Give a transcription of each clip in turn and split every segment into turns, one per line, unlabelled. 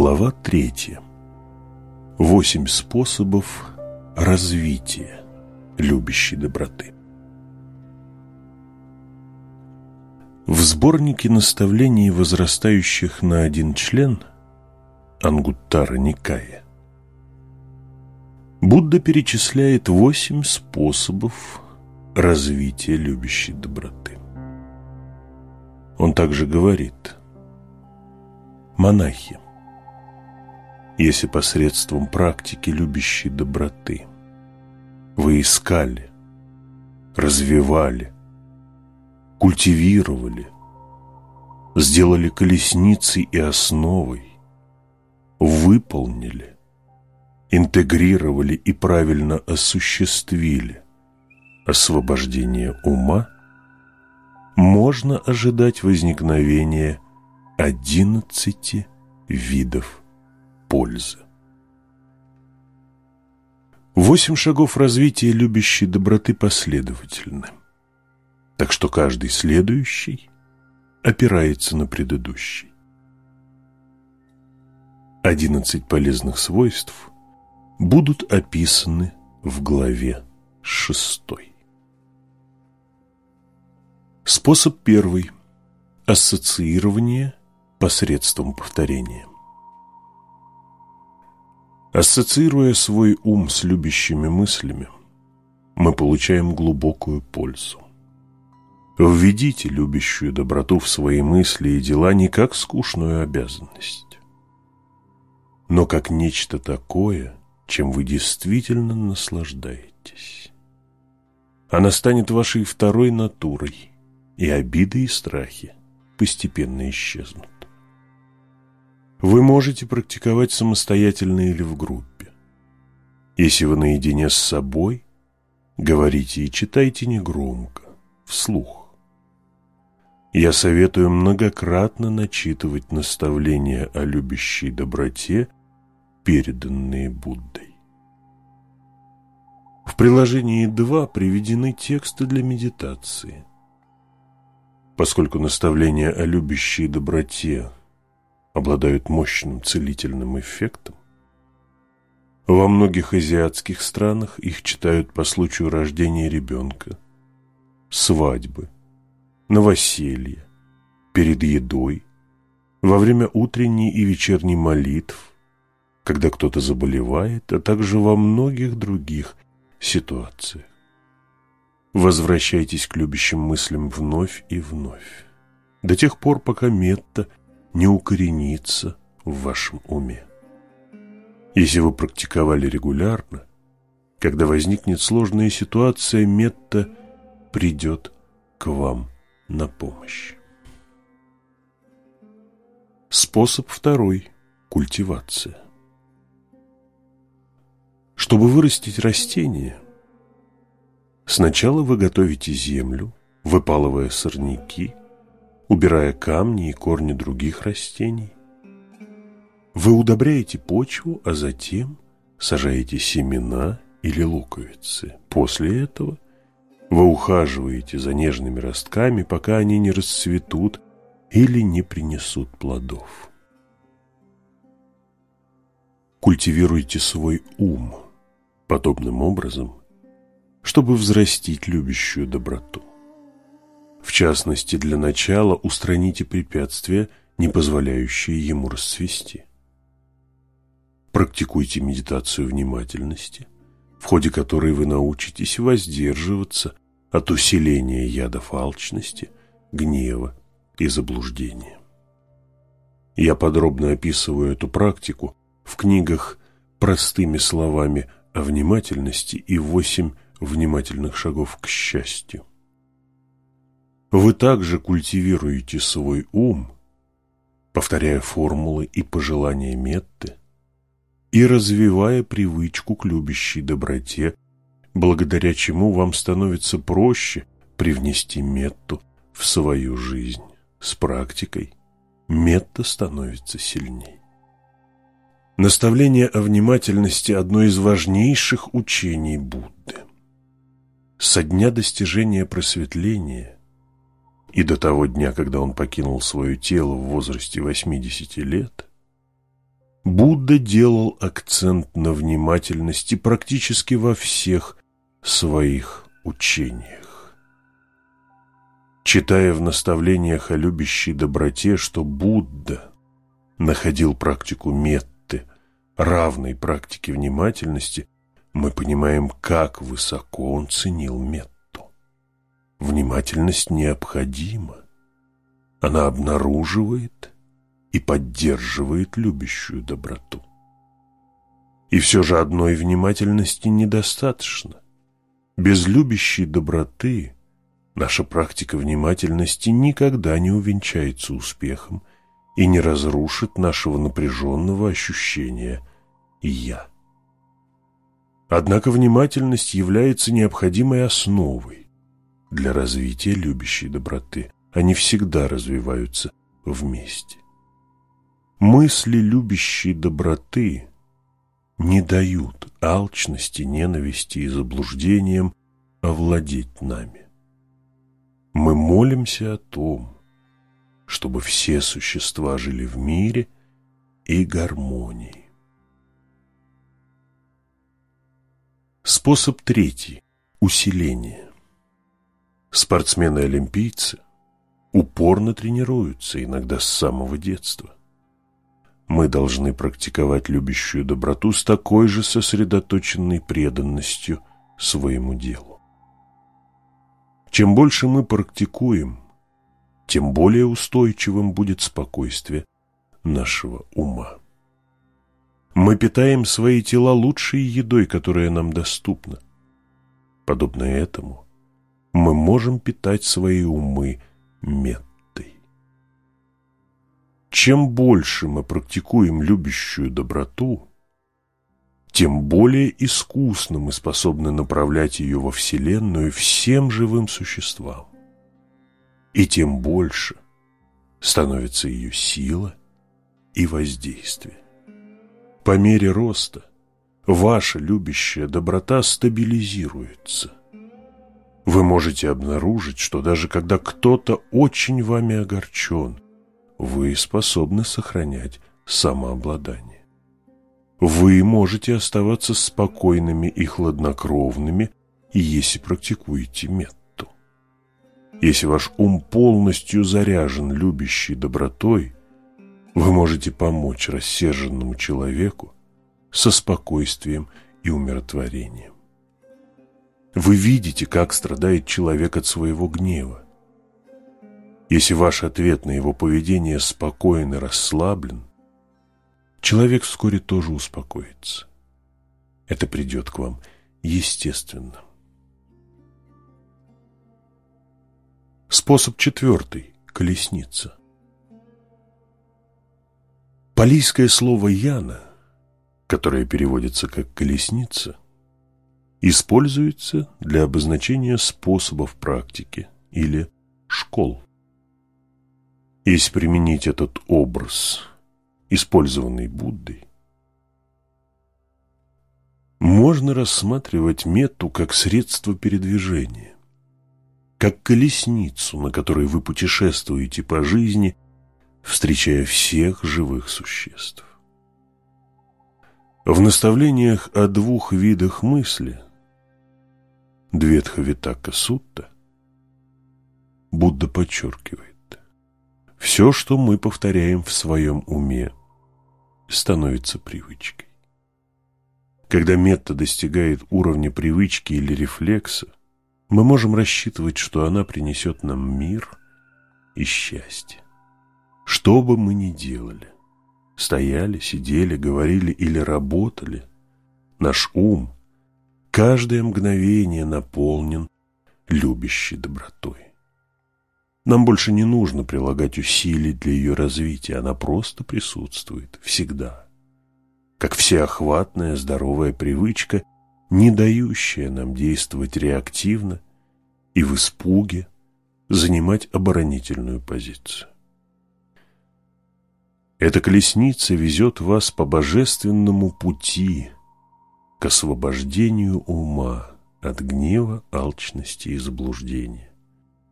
Глава третья. Восемь способов развития любящей доброты. В сборнике наставлений возрастающих на один член Ангуттара Никая Будда перечисляет восемь способов развития любящей доброты. Он также говорит «Монахи, если посредством практики любящей доброты. Вы искали, развивали, культивировали, сделали колесницей и основой, выполнили, интегрировали и правильно осуществили освобождение ума, можно ожидать возникновения одиннадцати видов пользы. Восемь шагов развития любящей доброты последовательны, так что каждый следующий опирается на предыдущий. Одиннадцать полезных свойств будут описаны в главе шестой. Способ первый – ассоциирование посредством повторения. Ассоциируя свой ум с любящими мыслями, мы получаем глубокую пользу. Введите любящую доброту в свои мысли и дела не как скучную обязанность, но как нечто такое, чем вы действительно наслаждаетесь. Она станет вашей второй натурой, и обиды и страхи постепенно исчезнут. Вы можете практиковать самостоятельно или в группе. Если вы наедине с собой, говорите и читайте негромко, вслух. Я советую многократно начитывать наставления о любящей доброте, переданные Буддой. В приложении 2 приведены тексты для медитации. Поскольку наставления о любящей доброте обладают мощным целительным эффектом. Во многих азиатских странах их читают по случаю рождения ребенка, свадьбы, новоселья, перед едой, во время утренней и вечерней молитв, когда кто-то заболевает, а также во многих других ситуациях. Возвращайтесь к любящим мыслям вновь и вновь, до тех пор, пока метта не укоренится в вашем уме. Если вы практиковали регулярно, когда возникнет сложная ситуация, метта придет к вам на помощь. Способ второй – культивация. Чтобы вырастить растение, сначала вы готовите землю, выпалывая сорняки, убирая камни и корни других растений. Вы удобряете почву, а затем сажаете семена или луковицы. После этого вы ухаживаете за нежными ростками, пока они не расцветут или не принесут плодов. Культивируйте свой ум подобным образом, чтобы взрастить любящую доброту. В частности, для начала устраните препятствия, не позволяющие ему расцвести. Практикуйте медитацию внимательности, в ходе которой вы научитесь воздерживаться от усиления ядов алчности, гнева и заблуждения. Я подробно описываю эту практику в книгах простыми словами о внимательности и восемь внимательных шагов к счастью. Вы также культивируете свой ум, повторяя формулы и пожелания Метты, и развивая привычку к любящей доброте, благодаря чему вам становится проще привнести Метту в свою жизнь. С практикой Метта становится сильней. Наставление о внимательности – одно из важнейших учений Будды. Со дня достижения просветления – и до того дня, когда он покинул свое тело в возрасте 80 лет, Будда делал акцент на внимательности практически во всех своих учениях. Читая в наставлениях о любящей доброте, что Будда находил практику метты, равной практике внимательности, мы понимаем, как высоко он ценил метту. Внимательность необходима. Она обнаруживает и поддерживает любящую доброту. И все же одной внимательности недостаточно. Без любящей доброты наша практика внимательности никогда не увенчается успехом и не разрушит нашего напряженного ощущения «я». Однако внимательность является необходимой основой для развития любящей доброты. Они всегда развиваются вместе. Мысли любящей доброты не дают алчности, ненависти и заблуждениям овладеть нами. Мы молимся о том, чтобы все существа жили в мире и гармонии. Способ третий – усиление. Спортсмены-олимпийцы упорно тренируются, иногда с самого детства. Мы должны практиковать любящую доброту с такой же сосредоточенной преданностью своему делу. Чем больше мы практикуем, тем более устойчивым будет спокойствие нашего ума. Мы питаем свои тела лучшей едой, которая нам доступна. Подобно этому мы можем питать свои умы меттой. Чем больше мы практикуем любящую доброту, тем более искусно мы способны направлять ее во Вселенную всем живым существам. И тем больше становится ее сила и воздействие. По мере роста ваша любящая доброта стабилизируется. Вы можете обнаружить, что даже когда кто-то очень вами огорчен, вы способны сохранять самообладание. Вы можете оставаться спокойными и хладнокровными, если практикуете метту. Если ваш ум полностью заряжен любящей добротой, вы можете помочь рассерженному человеку со спокойствием и умиротворением. Вы видите, как страдает человек от своего гнева. Если ваш ответ на его поведение спокоен и расслаблен, человек вскоре тоже успокоится. Это придет к вам естественно. Способ четвертый – колесница. Палийское слово «яна», которое переводится как «колесница», используется для обозначения способов практики или школ. Если применить этот образ, использованный Буддой, можно рассматривать мету как средство передвижения, как колесницу, на которой вы путешествуете по жизни – встречая всех живых существ. В наставлениях о двух видах мысли Дветхавитака Сутта Будда подчеркивает, все, что мы повторяем в своем уме, становится привычкой. Когда метта достигает уровня привычки или рефлекса, мы можем рассчитывать, что она принесет нам мир и счастье. Что бы мы ни делали, стояли, сидели, говорили или работали, наш ум каждое мгновение наполнен любящей добротой. Нам больше не нужно прилагать усилий для ее развития, она просто присутствует всегда. Как всеохватная здоровая привычка, не дающая нам действовать реактивно и в испуге занимать оборонительную позицию. Эта колесница везет вас по божественному пути к освобождению ума от гнева, алчности и заблуждения.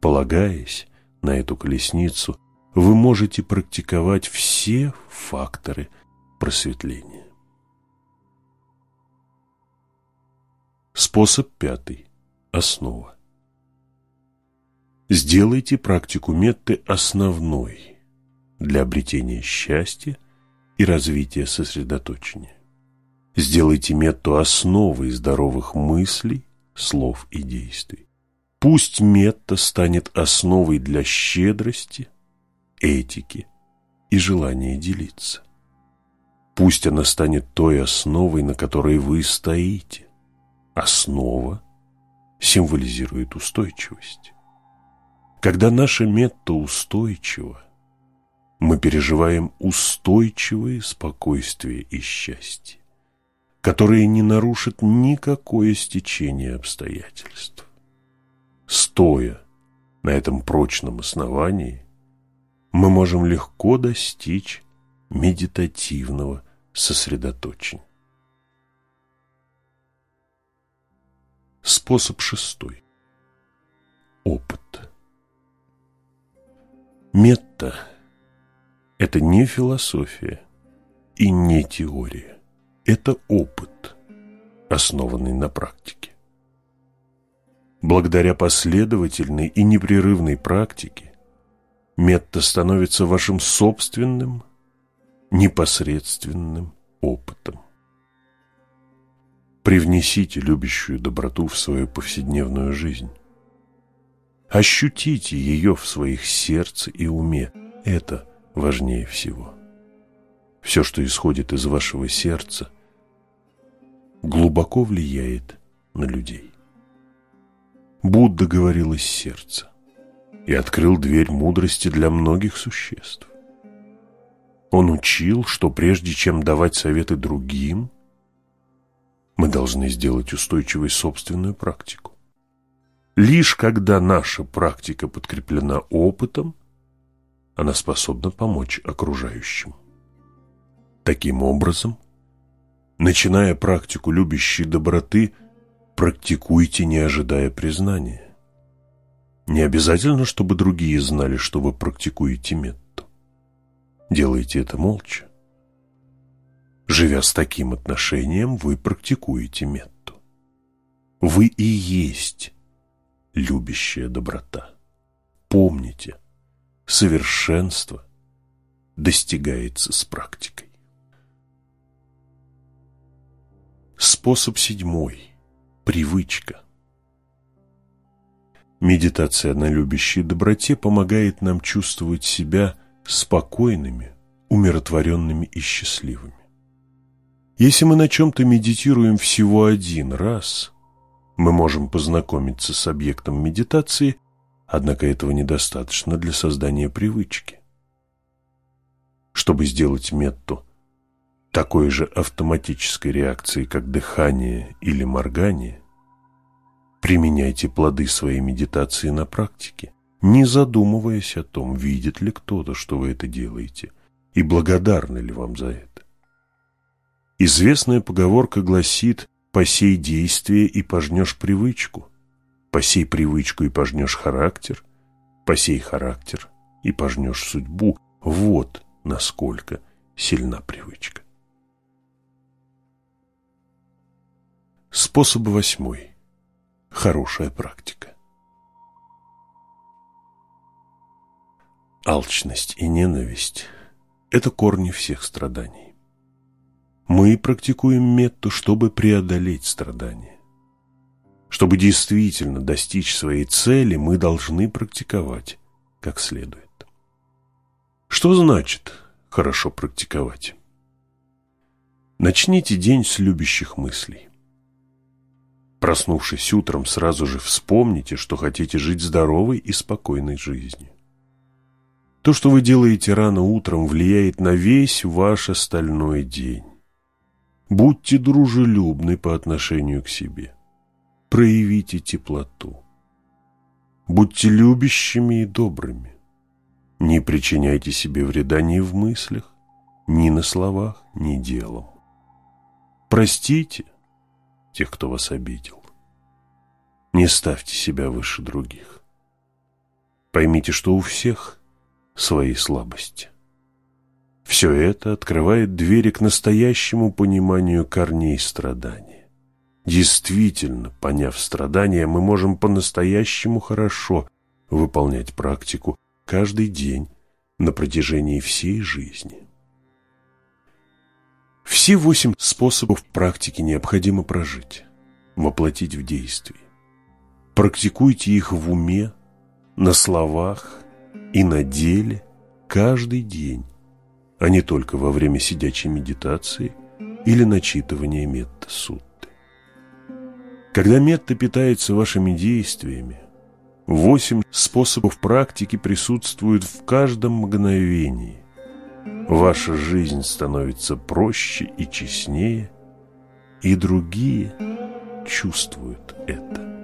Полагаясь на эту колесницу, вы можете практиковать все факторы просветления. Способ пятый. Основа. Сделайте практику метты основной для обретения счастья и развития сосредоточения. Сделайте метту основой здоровых мыслей, слов и действий. Пусть метта станет основой для щедрости, этики и желания делиться. Пусть она станет той основой, на которой вы стоите. Основа символизирует устойчивость. Когда наша метта устойчива, мы переживаем устойчивое спокойствие и счастье которые не нарушат никакое стечение обстоятельств. Стоя на этом прочном основании, мы можем легко достичь медитативного сосредоточения. Способ шестой. Опыт. Метта – это не философия и не теория это опыт, основанный на практике. Благодаря последовательной и непрерывной практике метта становится вашим собственным, непосредственным опытом. Привнесите любящую доброту в свою повседневную жизнь. Ощутите ее в своих сердце и уме. Это важнее всего. Все, что исходит из вашего сердца, глубоко влияет на людей. Будда говорил из сердца и открыл дверь мудрости для многих существ. Он учил, что прежде чем давать советы другим, мы должны сделать устойчивой собственную практику. Лишь когда наша практика подкреплена опытом, она способна помочь окружающим. Таким образом, начиная практику любящей доброты, практикуйте, не ожидая признания. Не обязательно, чтобы другие знали, что вы практикуете метту. Делайте это молча. Живя с таким отношением, вы практикуете метту. Вы и есть любящая доброта. Помните, совершенство достигается с практикой. Способ седьмой. Привычка. Медитация на любящей доброте помогает нам чувствовать себя спокойными, умиротворенными и счастливыми. Если мы на чем-то медитируем всего один раз, мы можем познакомиться с объектом медитации, однако этого недостаточно для создания привычки. Чтобы сделать метту – такой же автоматической реакции, как дыхание или моргание, применяйте плоды своей медитации на практике, не задумываясь о том, видит ли кто-то, что вы это делаете, и благодарны ли вам за это. Известная поговорка гласит «посей действие и пожнешь привычку», «посей привычку и пожнешь характер», «посей характер и пожнешь судьбу». Вот насколько сильна привычка. Способ восьмой. Хорошая практика. Алчность и ненависть – это корни всех страданий. Мы практикуем метту, чтобы преодолеть страдания. Чтобы действительно достичь своей цели, мы должны практиковать как следует. Что значит хорошо практиковать? Начните день с любящих мыслей. Проснувшись утром, сразу же вспомните, что хотите жить здоровой и спокойной жизнью. То, что вы делаете рано утром, влияет на весь ваш остальной день. Будьте дружелюбны по отношению к себе. Проявите теплоту. Будьте любящими и добрыми. Не причиняйте себе вреда ни в мыслях, ни на словах, ни делом. Простите, тех, кто вас обидел. Не ставьте себя выше других. Поймите, что у всех свои слабости. Все это открывает двери к настоящему пониманию корней страдания. Действительно, поняв страдания, мы можем по-настоящему хорошо выполнять практику каждый день на протяжении всей жизни. Все восемь способов практики необходимо прожить, воплотить в действие. Практикуйте их в уме, на словах и на деле каждый день, а не только во время сидячей медитации или начитывания метта-сутты. Когда метта питается вашими действиями, восемь способов практики присутствуют в каждом мгновении. Ваша жизнь становится проще и честнее, и другие чувствуют это.